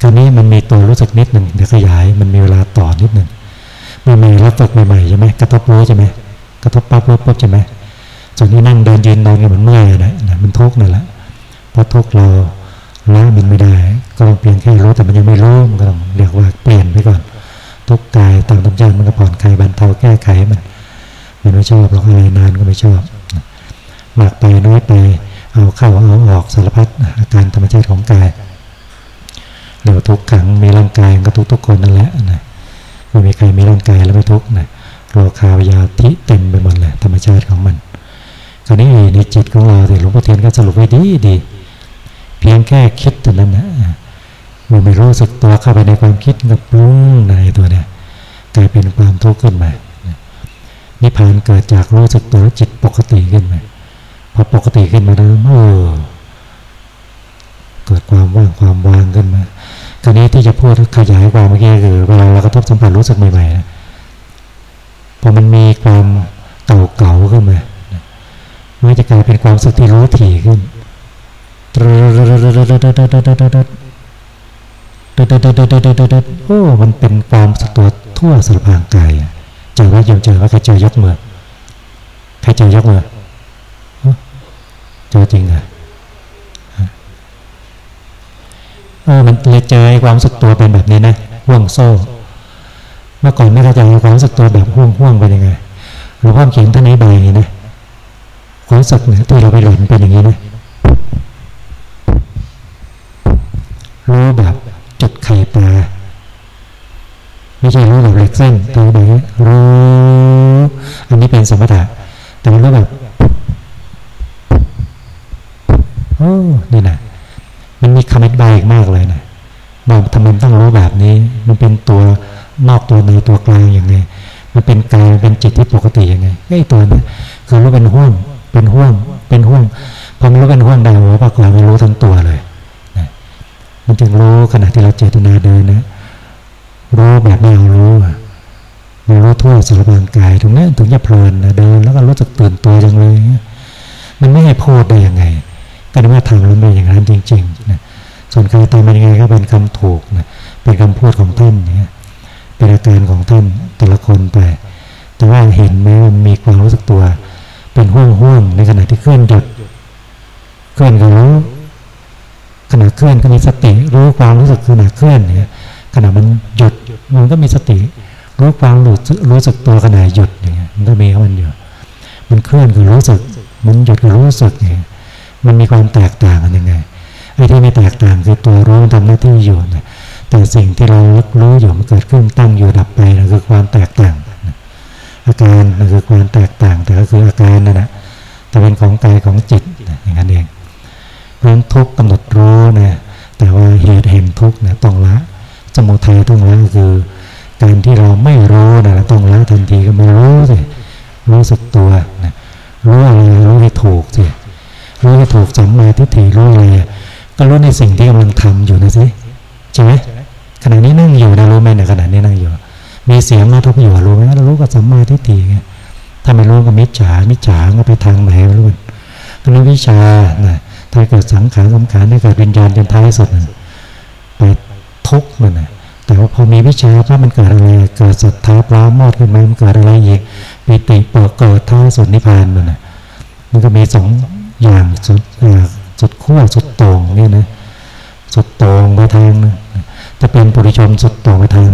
คราวนี้มันมีตัวรู้สึกนิดหนึ่งเดี๋ยวขยายมันมีเวลาต่อนิดหนึ่งใหม่รับฝึกใหม่ๆใช่ไหมกระทบรู้ใช่ไหมกระทบปั๊บรู้ปั๊บใช่ไหมส่วนที่นั่งเดินยืนนอนกันมันเมื่อยนะนะมันทุกข์นั่นแหละเพราะทุกข์เราละมันไม่ได้ ก็ต้องเปลี่ยนแค่รู้แต่มันยังไม่รู้มันก็ต้องเรียกว่าเปลี่ยนไปก่อน ทุกกายตามธรรมชาติมันก็ผ่อนคลายบรรเทาแก้ไขมัน มันไม่ชอบหรอกอะไรนานก็ไม่ชอบหมากไปน้อยไปเอาเข้าเอาออกสารพัดอาการธรรมชาติของกายเรียกว่าทุกขังมีร่างกายก็ทุกทุกคนนั่นแหละนะไม่มีใครมีร่างกายแล้วไม่ทุกนะโลคาวยาธิเต็มไปหมดเลยธรรมชาติของมันคราวนี้ในจิตของเราเนี่ยหลวงพ่อเทียนก็สรุปไว้ดีดีเพียงแค่คิดแต่นั้นนะ มันไม่รู้สึกตัวเข้าไปในความคิดกับปรุงในตัวเนี่ยกลายเป็นความทุกข์ขึ้นมานิพพานเกิดจากรู้สึกตัวจิตปกติขึ้นมาพอปกติขึ้นมาแล้วเออเกิดความว่างความวางขึ้นมาคราวนี้ที่จะพูดขยายความเมื่อกี้คือเวลาเรากระทบสัมผัสรู้สึกใหม่ๆนะพอมันมีความเก่าๆขึ้นมามันจะกลายเป็นความสึกที่รู้ถี่ขึ้น ดดดดดดดดโอ้ มันเป็นความสตัวทั่วสารพางกายเจอว่ายังเจอว่าใครเจอยกมือใครเจอยกมือเจอจริงอะเออมันเลยเจอความสึกตัวเป็นแบบนี้นะห่วงโซ่ เมื่อก่อนไม่เข้าใจความสึกตัวแบบห่วงห่วงเป็นยังไงหลวงพ่อเขียนท่านนี้ใบนะความสึกเนี่ยที่เราไปหล่นเป็นอย่างนี้นะรู้แบบ จุดไข่ปลาไม่ใช่รู้แบบเล็กเส้นตัวแบบนี้รู้อันนี้เป็นสมถะแต่มันรู้แบบโอ้นี่นะมันมีคำอธิบายอีกมากเลยนะบอกทำไมต้องรู้แบบนี้ มันเป็นตัวนอกตัวในตัวกลางอย่างไงมันเป็นกายเป็นจิตที่ปกติยังไงไอ้ตัวนี้คือรู้เป็นห่วงเป็นห่วงเป็นห่วงพอรู้เป็นห่วงได้ว่าปรากฏไม่รู้ทั้งตัวเลย มันจึงรู้ขณะที่เราเจตนาเดินนะรู้แบบไม่เอารู้มันรู้ทั่วสารพางกายตรงนี้ถึงจะเพลินนะเดินแล้วก็รู้สึกตื่นตัวจังเลย มันไม่ให้พูดได้ยังไง ก็นึกว่าทำแล้วเป็นอย่างนั้นจริงๆนะส่วนใครตามเป็นยังไงก็เป็นคำถูกนะเป็นคำพูดของท่านเนี่ยเป็นอาการของท่านแต่ละคนไป แต่ว่าเห็นไหมมันมีความรู้สึกตัว เป็นห่วงห่วงในขณะที่เคลื่อนหยุดเคลื่อนก็รู้ ขณะเคลื่อนก็มีสติรู้ความรู้สึกขณะเคลื่อนเนี่ยขณะมันหยุดมันก็มีสติ รู้ความรู้รู้สึกตัวขณะหยุดอย่างเงี้ยมันก็มีของมันอยู่มันเคลื่อนก็รู้สึก มันหยุดก็รู้สึกเงี้ยมันมีความแตกต่างกันยังไงไอ้ที่ไม่แตกต่างคือตัวรู้ทำหน้าที่อยู่นะแต่สิ่งที่เรารู้อยู่มันเกิดขึ้นตั้งอยู่ดับไปนั่นคือความแตกต่างอาการนั่นคือความแตกต่างแต่ก็คืออาการนั่นแหละแต่เป็นของกายของจิตอย่างนั้นเอง เพราะทุกกำหนดรู้นะแต่ว่าเหตุแห่งทุกเนี่ยต้องละสมุทัยต้องละคือการที่เราไม่รู้นะต้องละทันทีก็ไม่รู้สิรู้สึกตัวนะรู้อะไรรู้ให้ถูกสิรู้ให้ถูกสัมมาทิฏฐิรู้อะไรก็รู้ในสิ่งที่กำลังทำอยู่นะสิใช่ไหมขณะนี้นั่งอยู่นะรู้ไหมในขณะนี้นั่งอยู่ มีเสียงมาทุกอยู่รู้ไหมเรารู้กับสัมมาทิฏฐิไงถ้าไม่รู้ก็มิจฉามิจฉาก็ไปทางไหนไม่รู้ก็รู้วิชานะ ถ้าเกิดสังขารสังขารได้เกิดวิญญาณจนท้ายสุดไปทุกข์มันนะแต่ว่าพอมีวิชาถ้ามันเกิดอะไร เกิดศรัทธาปราโมทขึ้นมามันเกิดอะไรอีกปิติเปิดเกิดท้ายสุดนิพพานมันนะมันก็มีสองอย่างสุดสุดขั้วสุดตรงนี่นะสุดตรงไปทางจะเป็นปุริชมสุดตรงไปทาง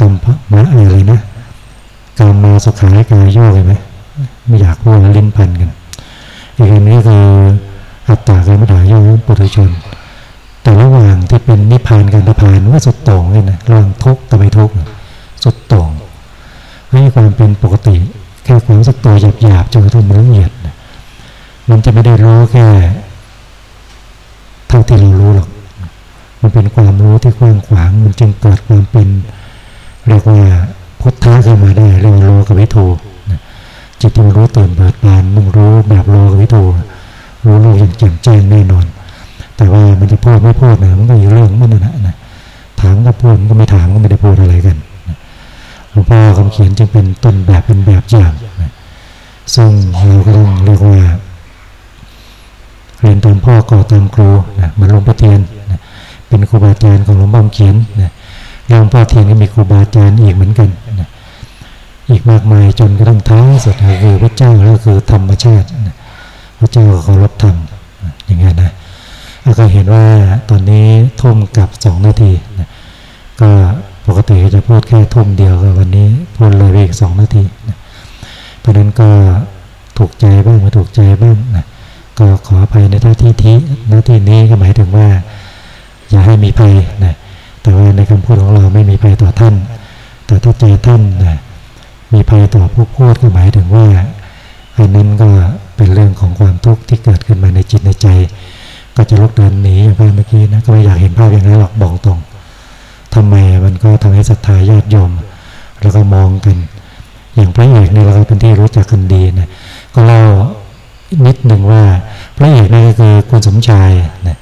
กรรมมะอะไรนะกรรมมาสุขายกายโยกเห็นไหมไม่อยากพูดลิ้นพันกันอีกอันนี้คือ อัตตากรรมฐานยปุถุชน แต่ระหว่างที่เป็นนิพพานกันตพานว่าสุดโต่งเลยนะระหว่างทุกข์กับไม่ทุกข์สุดโต่งให้ความเป็นปกติแค่ความสักตัวหยาบๆจนกระทั่งมันละเอียดมันจะไม่ได้รู้แค่เท่าที่เรารู้หรอกมันเป็นความรู้ที่กว้างขวาง มันจึงเกิดความเป็นเรียกว่าพุทธะขึ้นมาได้เรียกว่าโลกวิทูจิตที่รู้ตื่นเบิดบานมึงรู้แบบโลกวิทู รู้โลกอย่างแจ่มแจ้งแน่นอน แต่ว่ามันจะพูดไม่พูดนะมันก็อยู่เรื่องมันนะนะถามก็พูดก็ไม่ถามก็ไม่ได้พูดอะไรกันหลวงพ่อคำเขียนจึงเป็นต้นแบบเป็นแบบอย่างนะซึ่งเราก็ต้องเรียกว่าเรียนตามพ่อก่อตามครูนะมันหลวงพ่อเทียนนะเป็นครูบาอาจารย์ของหลวงพ่อเขียนนะหลวงพ่อเทียนก็มีครูบาอาจารย์อีกเหมือนกันนะอีกมากมายจนกระทั่งท้ายสุดคือพระเจ้าแล้วคือธรรมชาตินะ พระเจ้าเคารพธรรมอย่างเงี้ยนะเราก็เห็นว่าตอนนี้ทุ่มกับสองนาทีนะก็ปกติจะพูดแค่ทุ่มเดียวก็วันนี้พูดเลยอีกสองนาทีนะเพราะนั้นก็ถูกใจบ้างไม่ถูกใจบ้างนะก็ขออภัยในหน้าที่ที่หน้าที่นี้ก็หมายถึงว่า อย่าให้มีภัยนะแต่ว่าในคำพูดของเราไม่มีภัยต่อท่าน แต่ถ้าใจท่านนะมีภัยต่อผู้พูดก็หมายถึงว่าอันนั้นก็ เป็นเรื่องของความทุกข์ที่เกิดขึ้นมาในจิตในใจ ก็จะลุกเดินหนีอย่างเมื่อกี้นะก็ไม่อยากเห็นภาพอย่างนั้นหรอกบอกตรงทำไมมันก็ทำให้ศรัทธาญาติโยมแล้วก็มองกัน อย่างพระเอกนี่เราก็เป็นที่รู้จักกันดีนะก็เล่านิดหนึ่งว่าพระเอกนี่ก็คือคุณสมชายนะ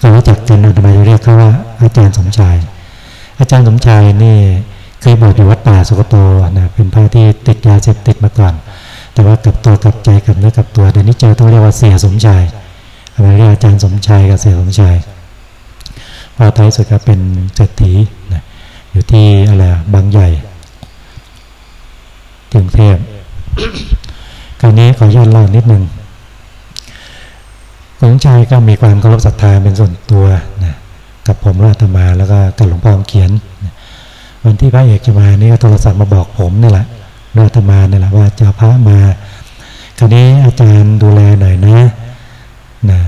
ก็รู้จักกันอาตมาเรียกเขาว่าอาจารย์สมชาย อาจารย์สมชายนี่เคยบวชอยู่วัดป่าสุกโตนะเป็นพระที่ติดยาเสพติดมาก่อน แต่ว่ากับตัวกับใจกับเนื้อกับตัวเดี๋ยวนี้เจอต้องเรียกว่าเสียสมชายอาตมาเรียกอาจารย์สมชายกับเสียสมชายพอท้ายสุดก็เป็นเศรษฐีนะอยู่ที่อะไรบางใหญ่กรุงเทพคราวนี้ขอย้อนเล่านิดหนึ่งหลวงชายก็มีความเคารพศรัทธาเป็นส่วนตัวนะกับผมราตมาแล้วก็กับหลวงพ่อเขียน วันที่พระเอกจะมานี่ก็โทรศัพท์มาบอกผมนี่แหละ ราตมานี่แหละว่าจะพระมา คราวนี้อาจารย์ดูแลหน่อยนะนะ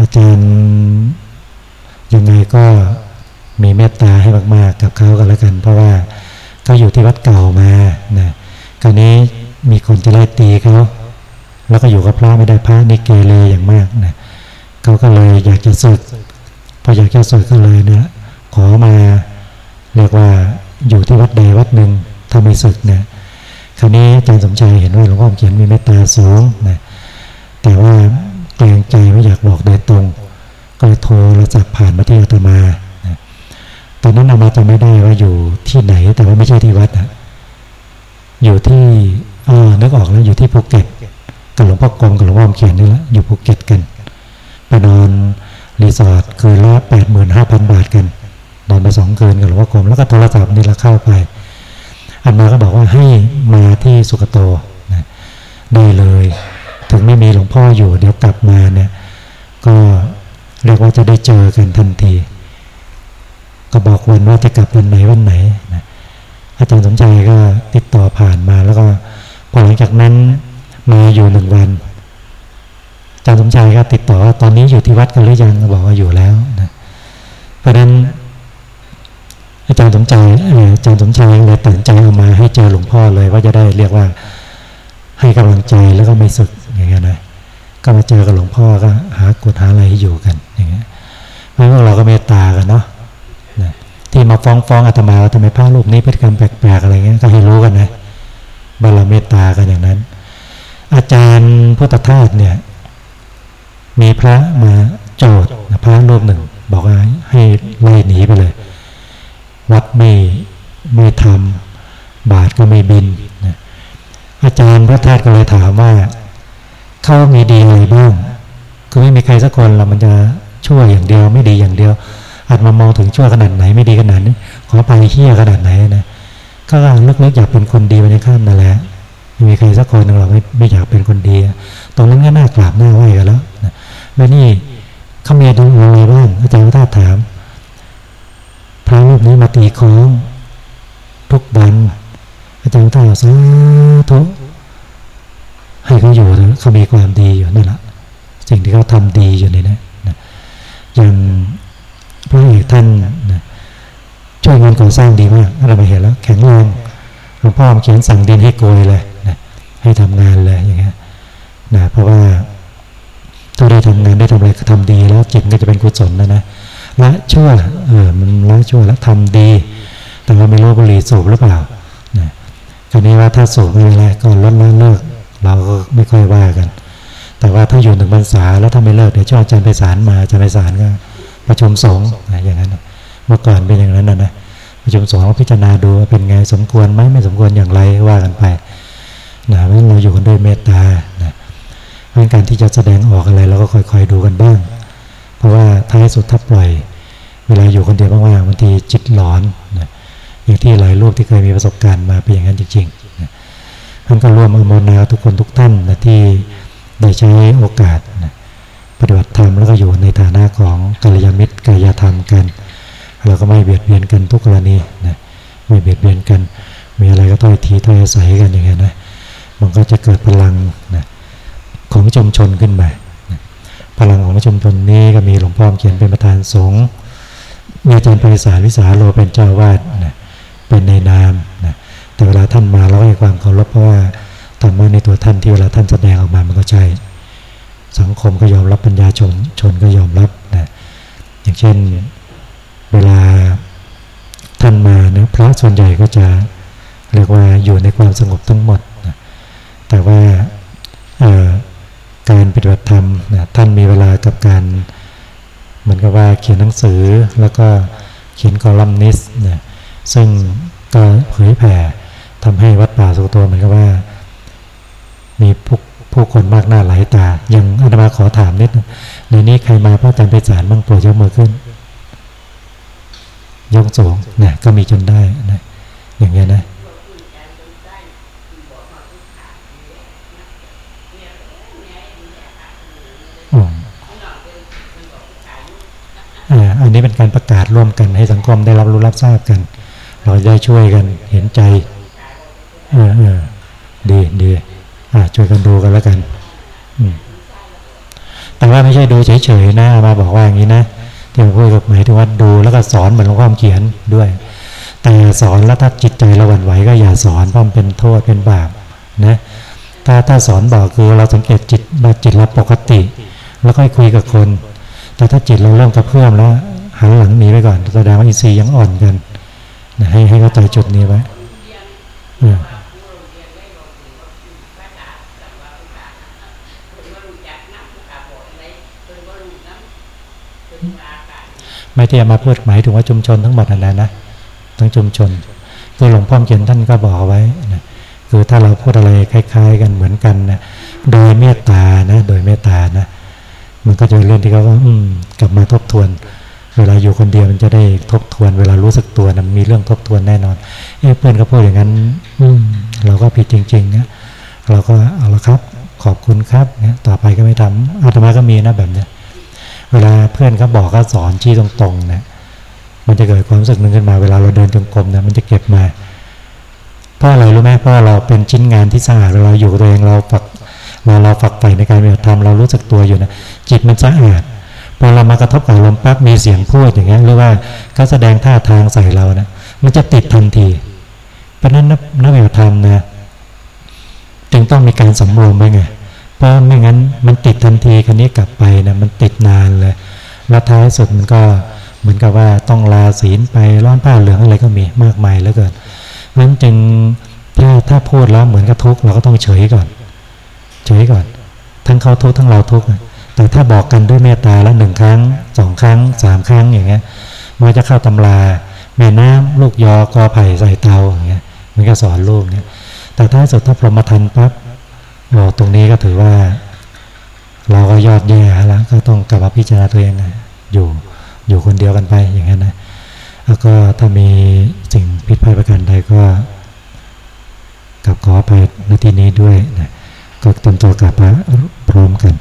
อาจารย์ยังไงก็มีเมตตาให้มาก ๆ กับเขากันแล้วกัน เพราะว่าก็อยู่ที่วัดเก่ามานะคราวนี้มีคนจะไล่ตีเขาแล้วก็อยู่กับพระไม่ได้พระนี่เกเรอย่างมากนะเขาก็เลยอยากจะสึกพออยากจะสึกก็เลยเนี่ยขอมาเรียกว่าอยู่ที่วัดใดวัดหนึ่งถ้าไม่สึกเนี่ย คราวนี้อาจารย์สมชัยเห็นว่าหลวงพ่อเขียนมีเมตตาสูงนะแต่ว่าเกรงใจไม่อยากบอกโดยตรง ก็เลยโทรศัพท์ผ่านมาที่อาตมานะตอนนั้นอาตมาจะไม่ได้ว่าอยู่ที่ไหน แต่ว่าไม่ใช่ที่วัดอะอยู่ที่อ่านึกออกแล้วอยู่ที่ภูเก็ตกับหลวงพ่อกรมกับหลวงพ่อเขียนนี่แหละอยู่ภูเก็ตกันไปนอนรีสอร์ทคืนละแปดหมื่นห้าพันบาทกันนอนไปสองคืนกับหลวงพ่อกรมแล้วก็โทรศัพท์นี่ละเข้าไป อันมาก็บอกว่าให้มาที่สุกโตนะได้เลย ถึงไม่มีหลวงพ่ออยู่ เดี๋ยวกลับมาเนี่ยก็เรียกว่าจะได้เจอกันทันที ก็บอกวันว่าจะกลับวันไหนวันไหนนะอาจารย์สมใจก็ติดต่อผ่านมาแล้วก็พอหลังจากนั้นมาอยู่หนึ่งวันอาจารย์สมชายก็ติดต่อว่าตอนนี้อยู่ที่วัดกันหรือยังบอกว่าอยู่แล้วนะเพราะนั้น อาจารย์สมชายอาจารย์สมชายเลยตัดใจออกมาให้เจอหลวงพ่อเลยว่าจะได้เรียกว่าให้กำลังใจแล้วก็ไม่สึกอย่างเงี้ยนะก็มาเจอกับหลวงพ่อก็หากดหาอะไรให้อยู่กันอย่างเงี้ยเพราะพวกเราก็เมตตากันเนาะนะที่มาฟ้องฟ้องอาตมาว่าทำไมพระรูปนี้พฤติกรรมแปลกๆอะไรเงี้ยก็ให้รู้กันนะบารเมตตากันอย่างนั้น อาจารย์พุทธทาสเนี่ย มีพระมาโจทย์พระรูปหนึ่ง บอกว่าให้ไล่หนีไปเลย วัดไม่ไม่ทำบาทก็ไม่บินนะอาจารย์พระทาสก็เลยถามว่าเขามีดีอะไรบ้างคือไม่มีใครสักคนเรามันจะชั่วอย่างเดียวไม่ดีอย่างเดียวอาจมามองถึงชั่วขนาดไหนไม่ดีขนาดนี้ขอไปเฮี้ยขนาดไหนนะก็ลึกๆอยากเป็นคนดีไปในข้ามนั่นแหละไม่มีใครสักคนหนึ่งหรอกไม่ไม่อยากเป็นคนดีตรงนั้นก็น่ากราบหน้าไหวกันแล้วนะแม่นี่เขามีดูอะไรบ้างอาจารย์ท่าถาม พระรูปนี้มาตีคล้องทุกวันอาจารย์ท่าสาธุให้เขาอยู่เขามีความดีอยู่นั่นแหละสิ่งที่เขาทำดีอยู่ในนี้นะอย่างพระเอกท่านนะช่วยงานก่อสร้างดีมากเราไปเห็นแล้ว แข็งแรงหลวงพ่อเขียนสั่งดินให้โกยเลยนะให้ทำงานเลยอย่างเงี้ยนะเพราะว่าถ้าได้ทำงานได้ทำอะไรก็ทำดีแล้วจิตก็จะเป็นกุศลนะนะ ละชั่วเออมันละชั่วแล้วทำดี แต่ว่าไม่รู้บุหรี่สูบหรือเปล่านะคราวนี้ว่าถ้าสูบไม่เป็นไรก็ลดละเลิกเราก็ไม่ค่อยว่ากัน แต่ว่าถ้าอยู่หนึ่งพรรษาแล้วถ้าไม่เลิกเดี๋ยวเจ้าอาจารย์ไปศาลมาอาจารย์ไปศาลก็ประชุมสงฆ์นะอย่างนั้นเมื่อก่อนเป็นอย่างนั้นนะนะประชุมสงฆ์พิจารณาดูว่าเป็นไงสมควรไหมไม่สมควรอย่างไรว่ากันไปนะเพราะเราอยู่กันด้วยเมตตานะเพราะการที่จะแสดงออกอะไรเราก็ค่อยๆดูกันบ้าง เพราะว่าท้ายสุดถ้าปล่อย เวลาอยู่คนเดียวมากๆบางทีจิตหลอนนะอย่างที่หลายรูปที่เคยมีประสบการณ์มาเป็นอย่างนั้นจริงๆนะท่านก็ร่วมอโมนาทุกคนทุกท่านนะที่ได้ใช้โอกาสนะปฏิบัติธรรมแล้วก็อยู่ในฐานะของกัลยาณมิตรกัลยาธรรมกันเราก็ไม่เบียดเบียนกันทุกกรณีนะไม่เบียดเบียนกัน มีอะไรก็ต้อยทีต้อยอาศัยกันอย่างเงี้ยนะมันก็จะเกิดพลังนะของชุมชนขึ้นมานะพลังของชุมชนนี้ก็มีหลวงพ่อเขียนเป็นประธานสงฆ์ มีอาจารย์ไพศาลวิสาโลเป็นเจ้าวาดนะเป็นในนามนะแต่เวลาท่านมาเราให้ความเคารพเพราะว่าธรรมะในตัวท่านที่เวลาท่านแสดงออกมามันก็ใช่ สังคมก็ยอมรับปัญญาชนชนก็ยอมรับนะอย่างเช่นเวลาท่านมาเนี่ยพระส่วนใหญ่ก็จะเรียกว่าอยู่ในความสงบทั้งหมดนะแต่ว่าการปฏิบัติธรรมนะท่านมีเวลากับการ มือนกับว่าเขียนหนังสือแล้วก็เขียนคอลัมนิสต์นะซึ่งก็เผยแผ่ทำให้วัดป่าสุโตเหมือนกับว่า มีผู้ผู้คนมากหน้าหลายตาอย่างอาตมาขอถามนิดนในนี้ใครมาพระอาจารย์ไปสารบ้างโปรดยกมือขึ้น ยกสูงนะก็มีจนได้นะอย่างเงี้ยนะอันนี้เป็น การประกาศร่วมกันให้สังคมได้รับรู้รับทราบกัน เราได้ช่วยกันเห็นใจเออเออดีดีอ่าช่วยกันดูกันแล้วกันอืมแต่ว่าไม่ใช่ดูเฉยๆนะมาบอกว่าอย่างนี้นะที่ผมพูดกับหมายถึงว่าดูแล้วก็สอนเหมือนหลวงพ่อเขียนด้วย แต่สอนแล้วถ้าจิตใจเราหวั่นไหวก็อย่าสอนเพราะมันเป็นโทษเป็นบาปนะถ้าถ้าสอนบอกคือเราสังเกตจิตเราจิตเราปกติ แล้วค่อยคุยกับคน แต่ถ้าจิตเราเริ่มกระเพื่อมแล้ว หันหลังหนีไปก่อนแสดงว่าอินทรีย์ยังอ่อนกันนะให้ให้เข้าใจจุดนี้ไว้ไม่ที่มาพูดหมายถึงว่าชุมชนทั้งหมดนั่นแหละนะทั้งชุมชนคือหลวงพ่อเขียนท่านก็บอกไว้นะคือถ้าเราพูดอะไรคล้าย ๆ กันเหมือนกันนะโดยเมตตานะ โดยเมตตานะ มันก็จะเรื่องที่เขาว่ากลับมาทบทวน เวลาอยู่คนเดียวมันจะได้ทบทวน เวลารู้สึกตัวนะมีเรื่องทบทวนแน่นอนเอ้เพื่อนก็พูดอย่างนั้น อืมเราก็ผิดจริงๆนะเราก็เอาละครับขอบคุณครับเนี่ยต่อไปก็ไม่ทำอาตมาก็มีนะแบบเนี้ยเวลาเพื่อนเขาบอกเขาสอนชี้ตรงๆนะมันจะเกิดความรู้สึกนึงขึ้นมาเวลาเราเดินจงกรมนะมันจะเก็บมาเพราะอะไรรู้ไหมเพราะเราเป็นชิ้นงานที่สะอาดเราอยู่ตัวเองเราฝักเราเราฝักใฝ่ในการปฏิบัติธรรมเรารู้สึกตัวอยู่นะจิตมันสะอาด พอเรามากระทบกับลมปั๊บมีเสียงพูดอย่างเงี้ยหรือว่าเขาแสดงท่าทางใส่เรานะมันจะติดทันที เพราะนั้นนักปฏิบัติธรรมนะจึงต้องมีการสำรวมไว้ไงเพราะไม่งั้นมันติดทันทีคันนี้กลับไปนะมันติดนานเลยแล้วท้ายสุดมันก็เหมือนกับว่าต้องลาศีลไปร้อนผ้าเหลืองอะไรก็มีมากมายแล้วเกินนั้นจึงถ้าถ้าพูดแล้วเหมือนกับทุกเราก็ต้องเฉยก่อน เฉยก่อน ทั้งเขาทุกทั้งเราทุก แต่ถ้าบอกกันด้วยเมตตาแล้วหนึ่งครั้งสองครั้งสามครั้งอย่างเงี้ยมันจะเข้าตำราแม่น้ำลูกยอกอไผ่ใส่เตาอย่างเงี้ยมันก็สอนลูกเนี่ยแต่ถ้าสุดถ้าพรหมทันปั๊บเราตรงนี้ก็ถือว่า เราก็ยอดแย่แล้วก็ต้องกลับมาพิจารณาตัวเองอยู่อยู่คนเดียวกันไปอย่างนั้นนะแล้วก็ถ้ามีสิ่งผิดพลาดประการใดก็กลับขอไปในที่นี้ด้วยนะก็เตรียมตัวกลับมาพร้อมกัน